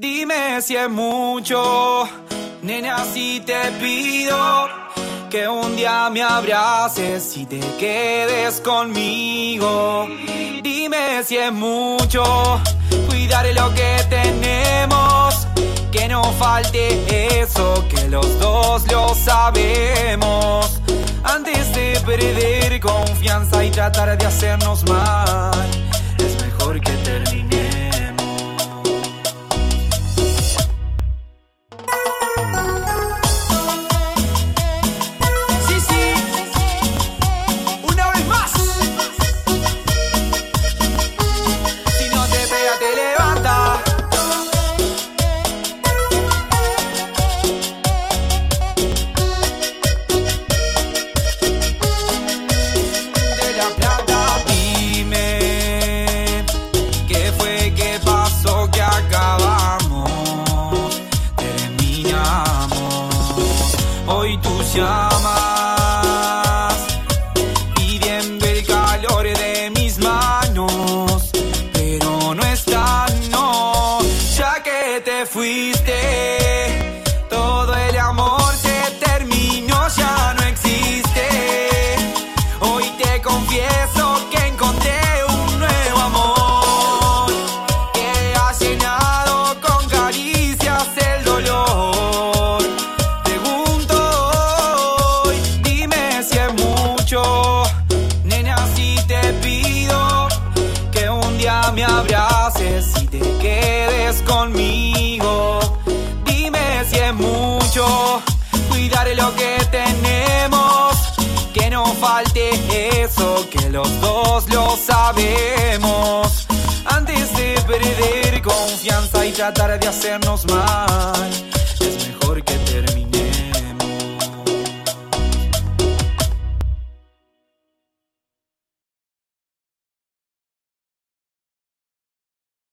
Dime si es mucho, nena, si te pido que un día me abraces y te quedes conmigo. Dime si es mucho, cuidaré lo que tenemos, que no falte eso, que los dos lo sabemos. Antes de perder confianza y tratar de hacernos mal, Hoy tú llamas pidiendo el calor de mis manos, pero no está, no, ya que te fuiste. Abraces y te quedes conmigo. Dime si es mucho, cuidaré lo que tenemos, que no falte eso, que los dos lo sabemos. Antes de perder confianza y tratar de hacernos mal,